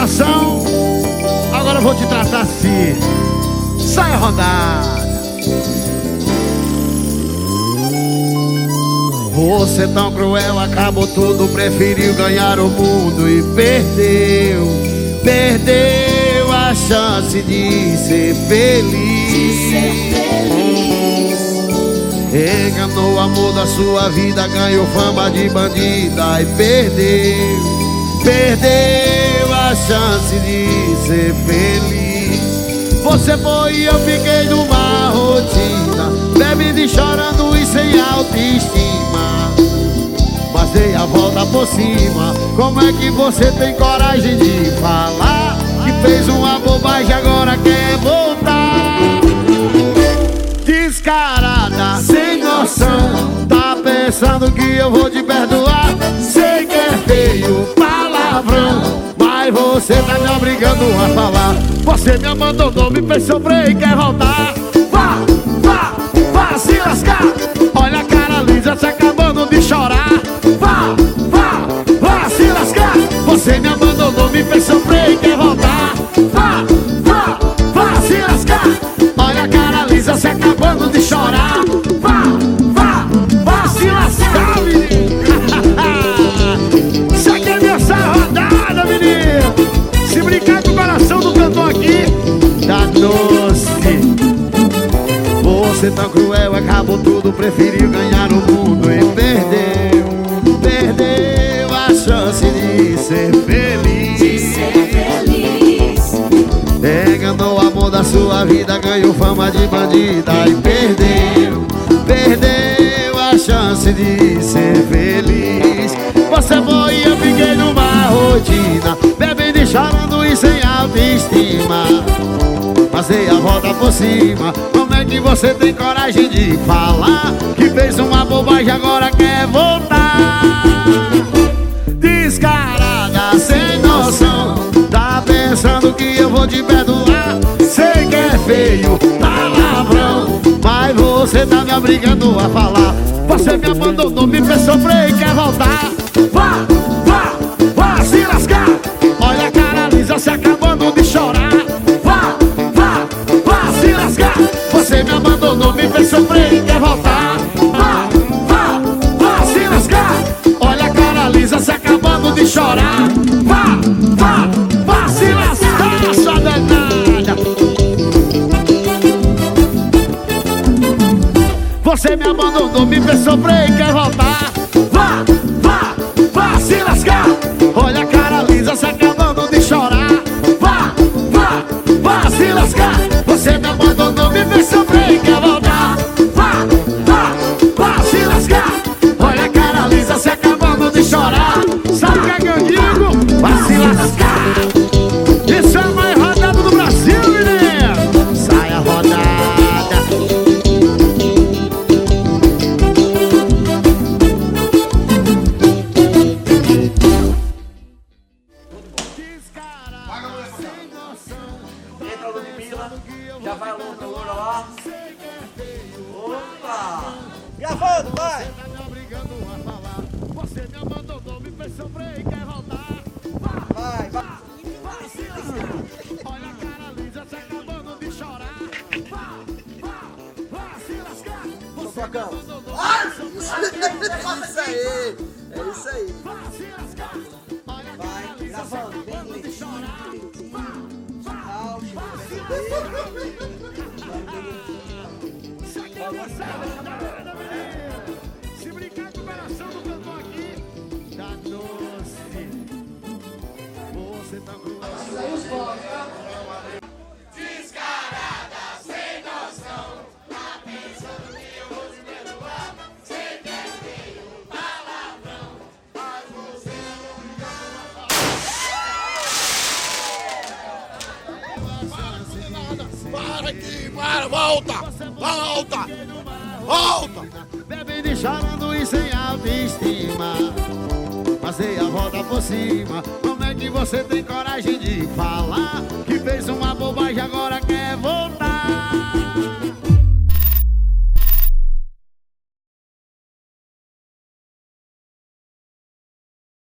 coração. Agora eu vou te tratar assim. sai rodada. Você tão cruel, acabou tudo. Preferiu ganhar o mundo e perdeu. Perdeu a chance de ser feliz. De ser feliz. Enganou o amor da sua vida, ganhou fama de bandida e perdeu perdeu a chance de ser feliz. Você foi e eu fiquei numa rotina, bebendo e chorando e sem autoestima. Mas dei a volta por cima. Como é que você tem coragem de falar que fez uma bobagem agora quer voltar? Você tá me obrigando a falar. Você me abandonou, me fez sofrer e quer voltar. Vá, vá, vá se lascar. Olha a cara lisa se Preferiu ganhar o mundo e perdeu Perdeu a chance de ser feliz De ser feliz. Enganou o amor da sua vida, ganhou fama de bandida e perdeu, perdeu a chance de ser feliz. Você foi e eu fiquei numa rotina, bebendo e chorando e sem autoestima. Passei a volta por cima, que você tem coragem de falar que fez uma bobagem agora quer voltar? Descarada, sem noção Tá pensando que eu vou te perdoar Sei que é feio, palavrão Mas você tá me obrigando a falar. Você me abandonou, me fez sofrer e quer voltar de chorar Vá, vá, vá se lascar Sua danada. Você me abandonou, me fez sofrer e quer voltar Já vai a outra loura lá. Opa! Gravando, vai! Tá me obrigando a falar Você me abandonou, me fez sofrer e quer voltar Vá, Vai, vai! lascar Olha a cara lisa se acabando de chorar Vá, vá, vá se lascar Você me abandonou, sofrer É isso aí! É isso aí! Vá se lascar vá se bem Para aqui, para, volta! Volta! Volta! Bebendo e chorando e sem autoestima Passei a volta por cima Como é que você tem coragem de falar Que